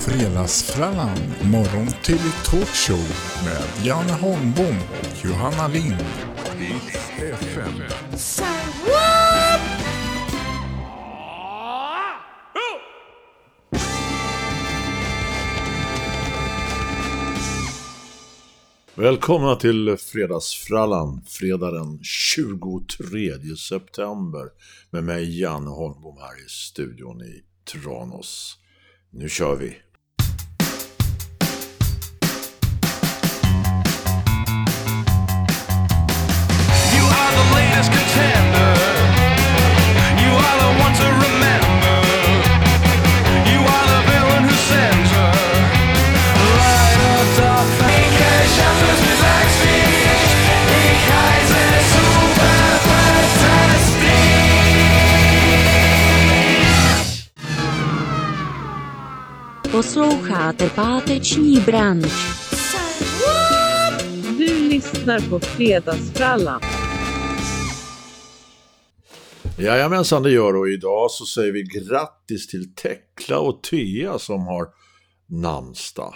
Fredagsfrallan, morgon till talkshow med Janne Holmbom och Johanna Lind. FM. Välkomna till Fredagsfrallan, fredag den 23 september med mig Janne Holmbom här i studion i Tranås. Nu kör vi! You are the latest contender. You are the one to Posloucháte páteční branč. Du lyssnar på Fredagsfrallan. Jajamensan det gör och idag så säger vi grattis till Tekla och Thea som har namnsdag.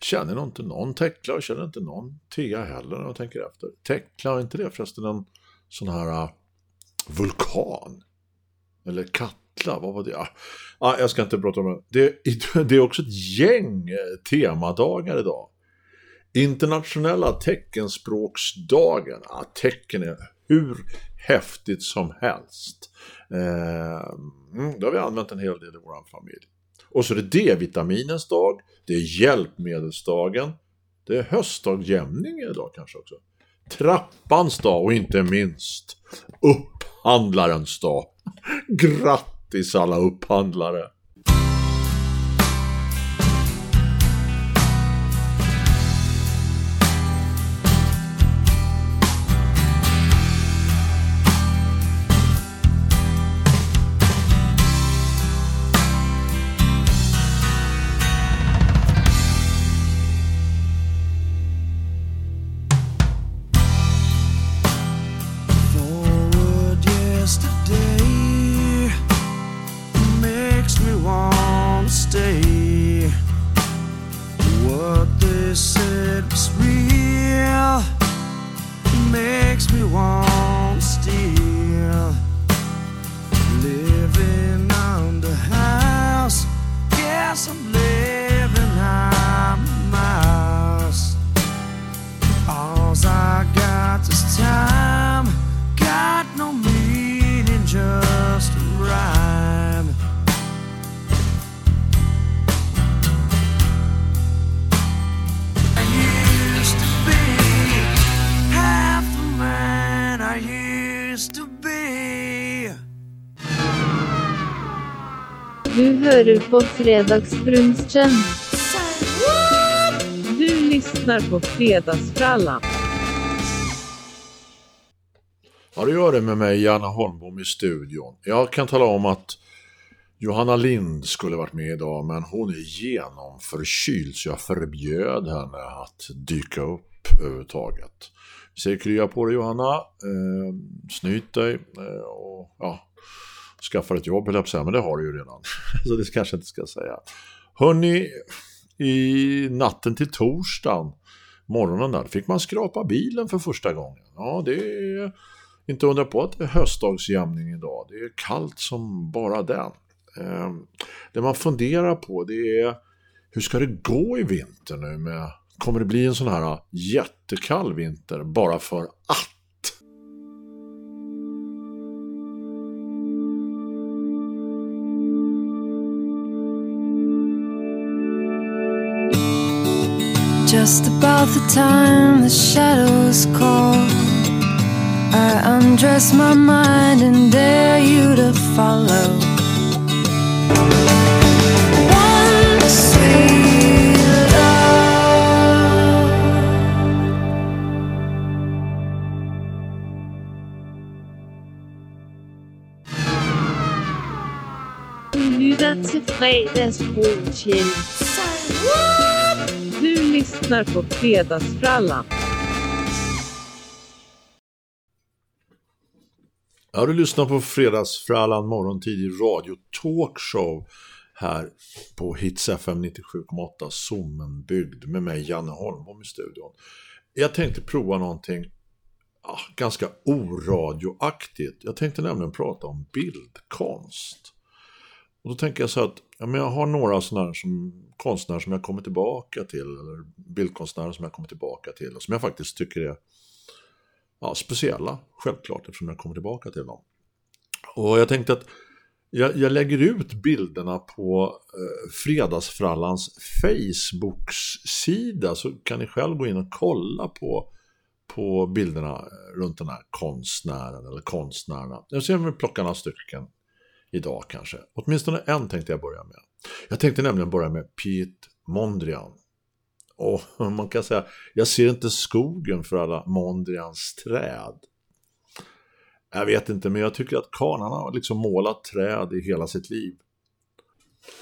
Känner nog inte någon Tekla och känner inte någon Thea heller när jag tänker efter. Tekla, är inte det förresten en sån här uh, vulkan? Eller jäklar, vad var det? Ah, ah, jag ska inte prata om det. det. Det är också ett gäng eh, temadagar idag. Internationella teckenspråksdagen. Ah, tecken är hur häftigt som helst. Eh, mm, det har vi använt en hel del i vår familj. Och så är det D-vitaminens dag, det är hjälpmedelsdagen, det är höstdagjämning idag kanske också. Trappans dag och inte minst upphandlarens dag. Grattis alla upphandlare! Du på Fredagsbrunchen. Du lyssnar på Fredagsfrallan. Ja, det gör det med mig, Janne Holmbom i studion. Jag kan tala om att Johanna Lind skulle varit med idag, men hon är genomförkyld så jag förbjöd henne att dyka upp överhuvudtaget. Vi säger krya på dig Johanna, eh, snyt dig eh, och ja, skaffa ett jobb, jag säga, men det har du ju redan. så det kanske jag inte ska säga. Hörni, i natten till torsdagen, morgonen där, fick man skrapa bilen för första gången. Ja, det är inte undra på att det är höstdagsjämning idag. Det är kallt som bara den. Eh, det man funderar på det är hur ska det gå i vinter nu med Kommer det bli en sån här jättekall vinter bara för att? Just about the time the shadows call, I undress my mind and dare you to follow. Lytter til Fredagsbrunchen. Lyssnar på Fredagsfrallan. Ja, du lyssnar på Fredagsfrallan morgontid i radio talkshow här på Hits FM 97,8 Sommenbygd med mig Janne Holmbom i studion. Jag tänkte prova någonting ah, ganska oradioaktigt. Jag tänkte nämligen prata om bildkonst. Och då tänker jag så att ja, men jag har några sådana här som, konstnärer som jag kommer tillbaka till, eller bildkonstnärer som jag kommer tillbaka till och som jag faktiskt tycker är ja, speciella, självklart, eftersom jag kommer tillbaka till dem. Och jag tänkte att jag, jag lägger ut bilderna på eh, Fredagsfrallans Facebook-sida så kan ni själv gå in och kolla på, på bilderna eh, runt den här konstnären eller konstnärerna. Jag ser om vi plockar några stycken idag kanske. Åtminstone en tänkte jag börja med. Jag tänkte nämligen börja med Piet Mondrian. Och man kan säga, jag ser inte skogen för alla Mondrians träd. Jag vet inte, men jag tycker att karln har liksom målat träd i hela sitt liv.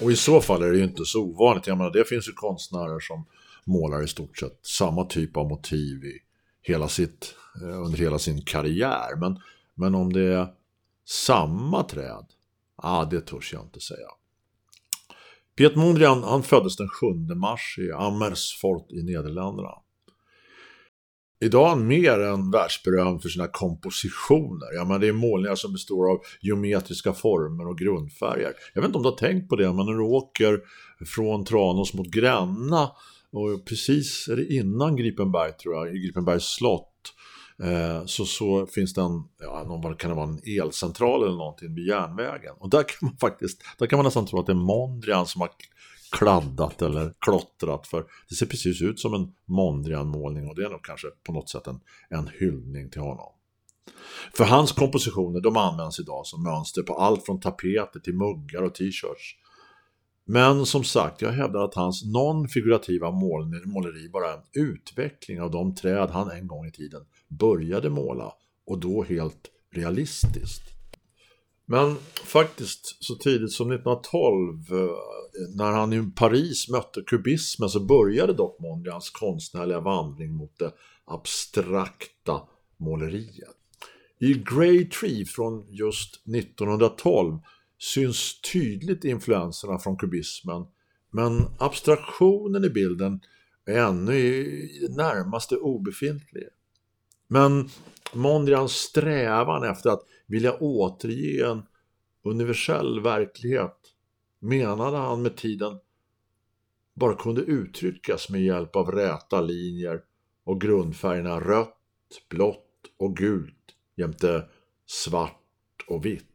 Och i så fall är det ju inte så ovanligt. Jag menar, det finns ju konstnärer som målar i stort sett samma typ av motiv i hela sitt, eh, under hela sin karriär. Men, men om det är samma träd, ah, det törs jag inte säga. Piet Mondrian han föddes den 7 mars i Amersfoort i Nederländerna. Idag är han mer än världsberömd för sina kompositioner. Ja, men det är målningar som består av geometriska former och grundfärger. Jag vet inte om du har tänkt på det, men när du åker från Tranås mot Gränna och precis är det innan Gripenberg tror jag, i Gripenbergs slott eh, så, så finns det en, ja, någon, kan det vara en elcentral eller någonting vid järnvägen. Och där kan man faktiskt, där kan man nästan tro att det är Mondrian som har kladdat eller klottrat för det ser precis ut som en Mondrian-målning och det är nog kanske på något sätt en, en hyllning till honom. För hans kompositioner de används idag som mönster på allt från tapeter till muggar och t-shirts. Men som sagt, jag hävdar att hans non-figurativa måleri bara är en utveckling av de träd han en gång i tiden började måla och då helt realistiskt. Men faktiskt så tidigt som 1912 eh, när han i Paris mötte kubismen så började dock Mondrians konstnärliga vandring mot det abstrakta måleriet. I Grey Tree från just 1912 syns tydligt influenserna från kubismen men abstraktionen i bilden är ännu i det närmaste obefintlig. Men Mondrians strävan efter att vilja återge en universell verklighet menade han med tiden bara kunde uttryckas med hjälp av räta linjer och grundfärgerna rött, blått och gult jämte svart och vitt.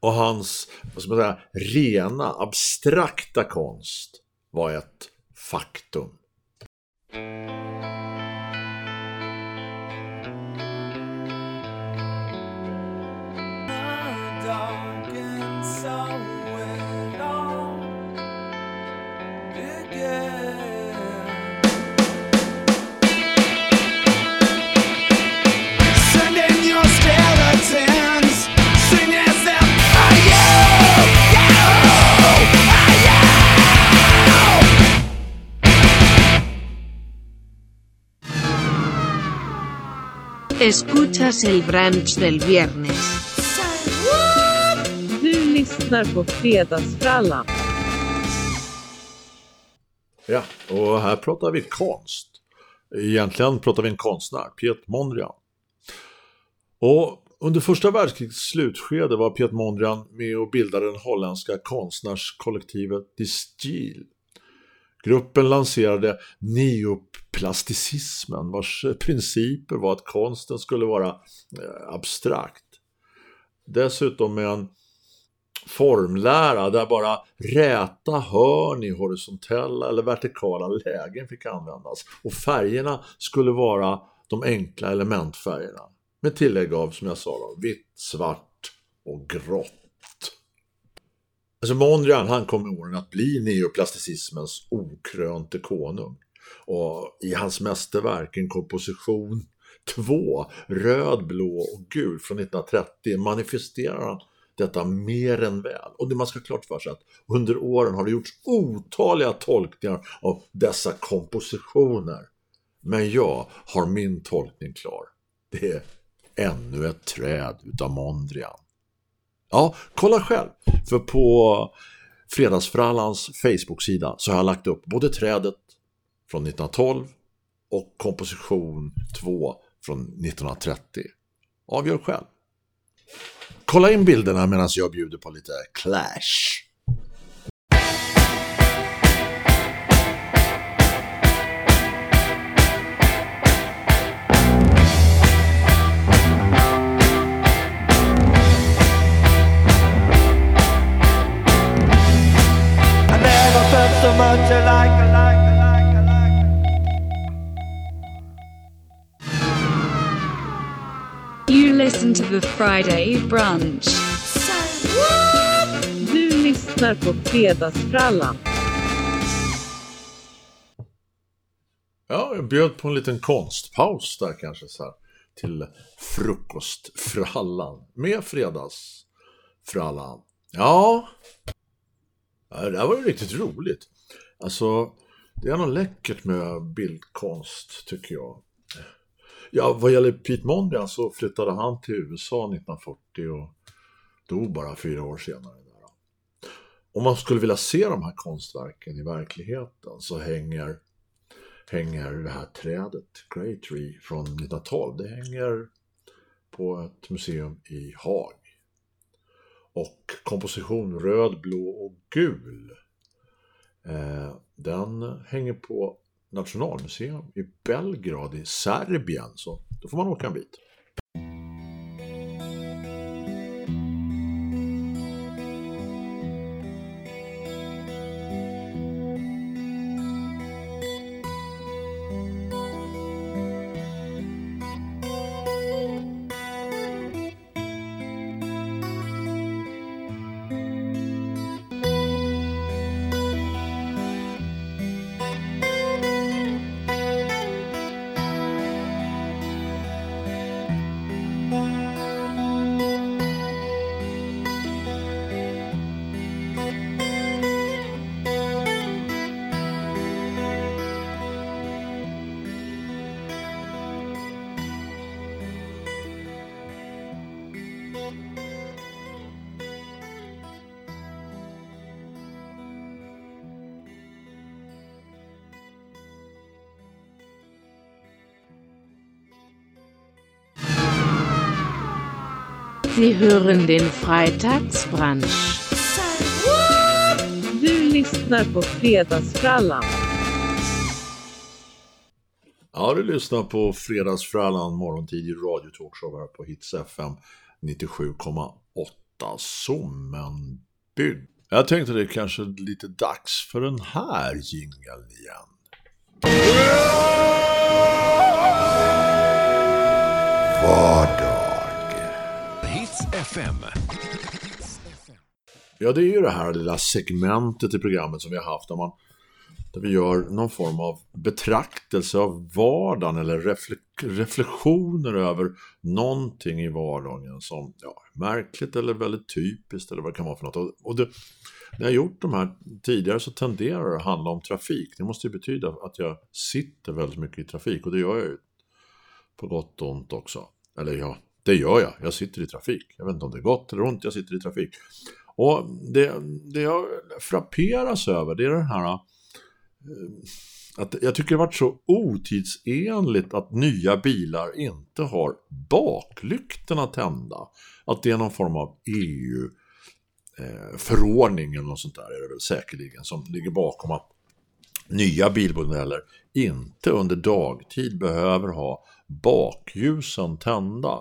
Och hans vad ska man säga, rena, abstrakta konst var ett faktum. Escuchas el brunch del viernes. Du lyssnar på Fredagsfrallan. Ja, och här pratar vi konst. Egentligen pratar vi en konstnär, Piet Mondrian. Och under första världskrigets slutskede var Piet Mondrian med och bildade den holländska konstnärskollektivet Distil. Gruppen lanserade Plasticismen, vars principer var att konsten skulle vara eh, abstrakt. Dessutom med en formlära där bara räta hörn i horisontella eller vertikala lägen fick användas. Och färgerna skulle vara de enkla elementfärgerna. Med tillägg av, som jag sa, då, vitt, svart och grått. Alltså Mondrian han kom med åren att bli neoplasticismens okrönte konung. Och i hans mästerverk, en komposition 2, röd, blå och gul från 1930 manifesterar han detta mer än väl. Och det man ska ha klart för sig att under åren har det gjorts otaliga tolkningar av dessa kompositioner. Men jag har min tolkning klar. Det är ännu ett träd utav Mondrian. Ja, kolla själv. För på Fredagsfrallans Facebook-sida så har jag lagt upp både trädet från 1912 och komposition 2 från 1930. Avgör själv. Kolla in bilderna medan jag bjuder på lite Clash. I never felt so much alike, listen to the Friday brunch. Du lyssnar på Fredagsfrallan. Ja, jag bjöd på en liten konstpaus där kanske så här, till frukostfrallan med fredagsfrallan. Ja, Ja, det här var ju riktigt roligt. Alltså, det är något läckert med bildkonst tycker jag. Ja, vad gäller Pete Mondrian så flyttade han till USA 1940 och dog bara fyra år senare. Där. Om man skulle vilja se de här konstverken i verkligheten så hänger, hänger det här trädet, Grey Tree från 1912, det hänger på ett museum i Haag. Och komposition röd, blå och gul. Eh, den hänger på Nationalmuseum i Belgrad i Serbien. Så då får man åka en bit. Sie hören den Freitagsbrunch. Du lyssnar på Fredagsfrallan. Ja, du lyssnar på Fredagsfrallan morgontidig radiotalkshow här på Hits FM 97,8 Sommenbygd. Jag tänkte det är kanske lite dags för den här jingeln igen. Vardag. FM. Ja, det är ju det här lilla segmentet i programmet som vi har haft där, man, där vi gör någon form av betraktelse av vardagen eller reflek- reflektioner över någonting i vardagen som ja, märkligt eller väldigt typiskt eller vad det kan vara för något. Och, och det, när jag har gjort de här tidigare så tenderar det att handla om trafik. Det måste ju betyda att jag sitter väldigt mycket i trafik och det gör jag ju på gott och ont också. Eller ja, det gör jag. Jag sitter i trafik. Jag vet inte om det är gott eller ont, jag sitter i trafik. Och det, det jag frapperas över det är den här eh, att jag tycker det har varit så otidsenligt att nya bilar inte har baklyktorna tända. Att det är någon form av EU-förordning eh, eller något sånt där är det väl säkerligen som ligger bakom att nya bilmodeller inte under dagtid behöver ha bakljusen tända.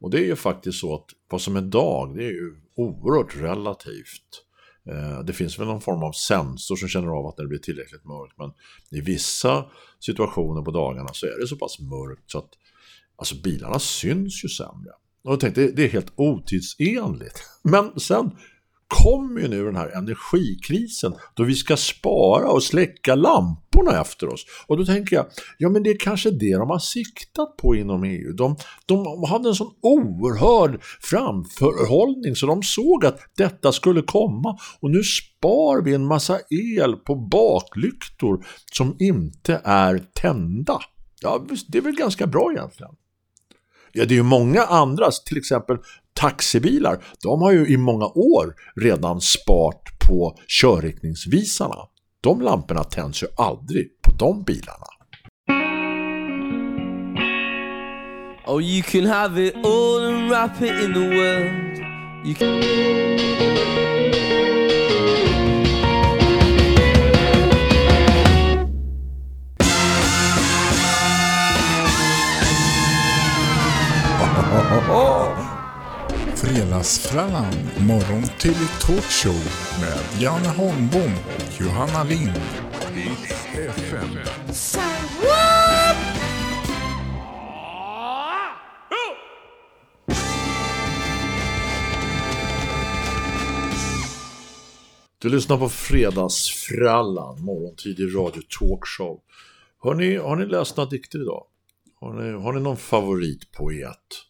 Och det är ju faktiskt så att vad som är dag, det är ju oerhört relativt. Eh, det finns väl någon form av sensor som känner av att det blir tillräckligt mörkt, men i vissa situationer på dagarna så är det så pass mörkt så att alltså bilarna syns ju sämre. Och jag tänkte, det är helt otidsenligt. Men sen kommer ju nu den här energikrisen då vi ska spara och släcka lamporna efter oss. Och då tänker jag, ja men det är kanske det de har siktat på inom EU. De, de hade en sån oerhörd framförhållning så de såg att detta skulle komma och nu spar vi en massa el på baklyktor som inte är tända. Ja, det är väl ganska bra egentligen. Ja, det är ju många andra, till exempel taxibilar, de har ju i många år redan spart på körriktningsvisarna. De lamporna tänds ju aldrig på de bilarna. Oh, you can have it all and wrap it in the world. Fredagsfrallan, morgon till talkshow med Janne Holmbom och Johanna Lind. FM. Du lyssnar på Fredagsfrallan, morgontidig radio talkshow. Har ni, har ni läst några dikter idag? Har ni, har ni någon favoritpoet?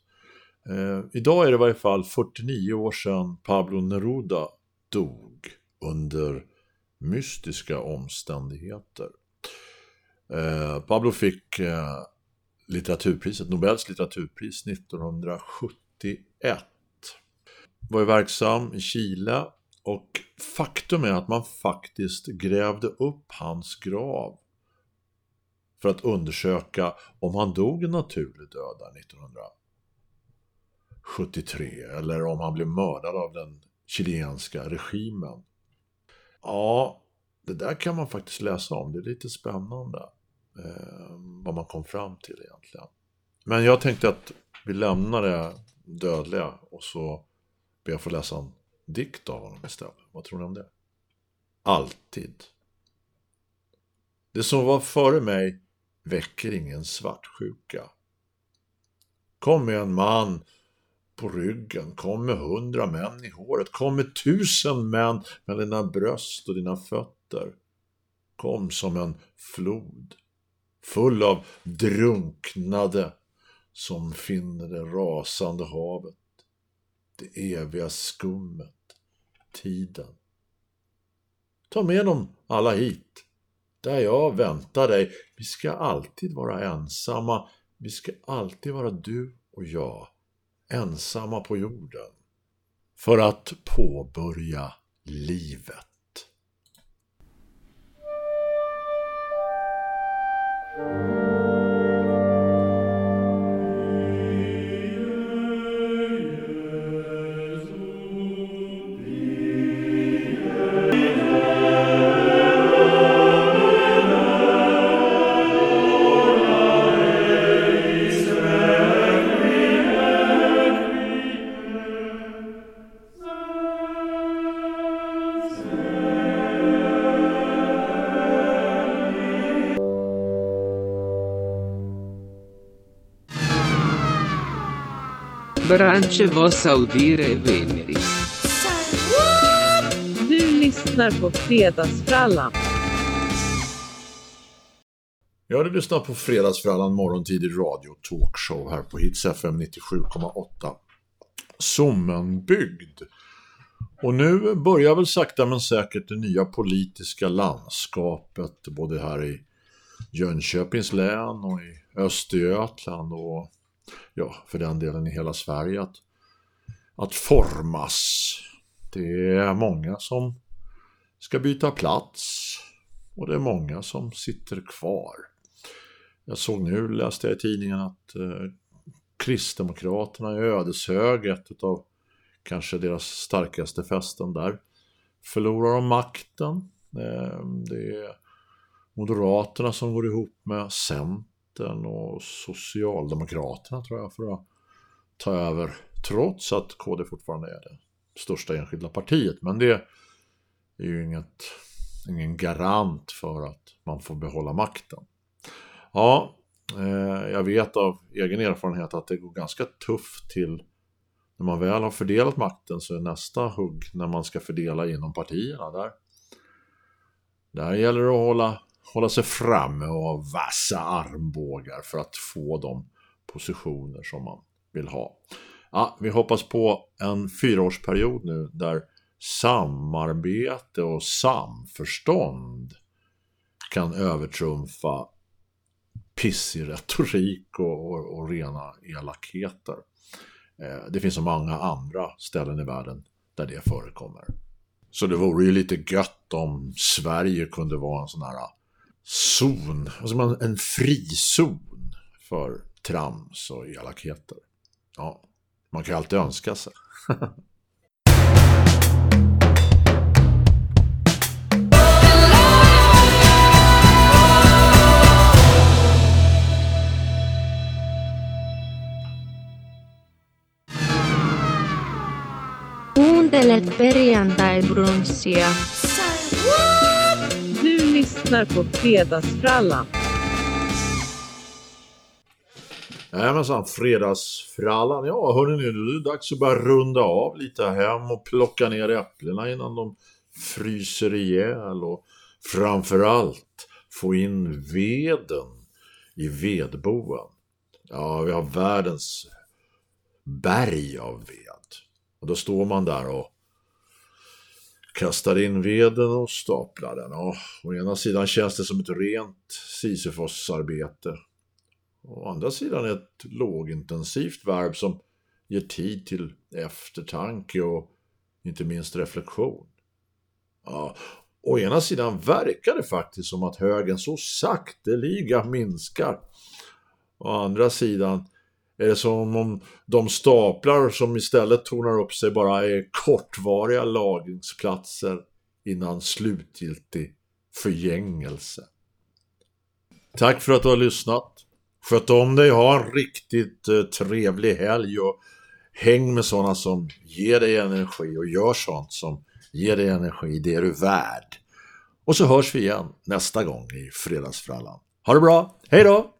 Eh, idag är det i varje fall 49 år sedan Pablo Neruda dog under mystiska omständigheter. Eh, Pablo fick eh, litteraturpriset, Nobels litteraturpris 1971. Var ju verksam i Chile och faktum är att man faktiskt grävde upp hans grav för att undersöka om han dog en naturlig död där 73 eller om han blev mördad av den chilenska regimen. Ja, det där kan man faktiskt läsa om. Det är lite spännande eh, vad man kom fram till egentligen. Men jag tänkte att vi lämnar det dödliga och så ber jag få läsa en dikt av honom istället. Vad tror ni om det? Alltid. Det som var före mig väcker ingen svartsjuka. Kom med en man på ryggen, kom med hundra män i håret, kom med tusen män med dina bröst och dina fötter. Kom som en flod, full av drunknade som finner det rasande havet, det eviga skummet, tiden. Ta med dem alla hit, där jag väntar dig. Vi ska alltid vara ensamma, vi ska alltid vara du och jag, ensamma på jorden, för att påbörja livet. Branche vossa audire veneri. Du lyssnar på Fredagsfrallan. Ja, du lyssnar på Fredagsfrallan morgontidig radio talkshow här på Hits FM 97,8. Sommenbygd. Och nu börjar väl sakta men säkert det nya politiska landskapet både här i Jönköpings län och i Östergötland och ja, för den delen i hela Sverige att, att formas. Det är många som ska byta plats och det är många som sitter kvar. Jag såg nu, läste jag i tidningen att eh, Kristdemokraterna i Ödeshög, ett av kanske deras starkaste fästen där, förlorar de makten. Eh, det är Moderaterna som går ihop med Centern och Socialdemokraterna tror jag för att ta över, trots att KD fortfarande är det största enskilda partiet. Men det är ju inget, ingen garant för att man får behålla makten. Ja, eh, jag vet av egen erfarenhet att det går ganska tufft till när man väl har fördelat makten så är nästa hugg när man ska fördela inom partierna. Där, där gäller det att hålla, hålla sig framme och ha vassa armbågar för att få de positioner som man vill ha. Ja, vi hoppas på en fyraårsperiod nu där samarbete och samförstånd kan övertrumfa pissig retorik och, och, och rena elakheter. Eh, det finns så många andra ställen i världen där det förekommer. Så det vore ju lite gött om Sverige kunde vara en sån här zon, alltså en frizon för trams och elakheter. Ja, man kan ju alltid önska sig. Kuuntelet perjantai-brunssia. Lyssnar på Fredagsfrallan. Jajamensan, fredagsfrallan. Ja, hörni nu, nu är det dags att börja runda av lite hem och plocka ner äpplena innan de fryser ihjäl och framförallt få in veden i vedboen. Ja, vi har världens berg av ved. Och då står man där och kastar in veden och staplar den. Och å ena sidan känns det som ett rent Sisyfos-arbete. Å andra sidan ett lågintensivt verb som ger tid till eftertanke och inte minst reflektion. Ja, å ena sidan verkar det faktiskt som att högen så sakteliga minskar. Å andra sidan är det som om de staplar som istället tornar upp sig bara är kortvariga lagringsplatser innan slutgiltig förgängelse. Tack för att du har lyssnat. Sköt om dig, ha en riktigt eh, trevlig helg och häng med sådana som ger dig energi och gör sånt som ger dig energi, det är du värd. Och så hörs vi igen nästa gång i Fredagsfrallan. Ha det bra, hej då!